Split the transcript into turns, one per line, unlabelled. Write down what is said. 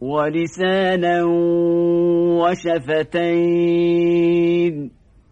ولسانا وشفتين.